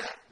شَاءَ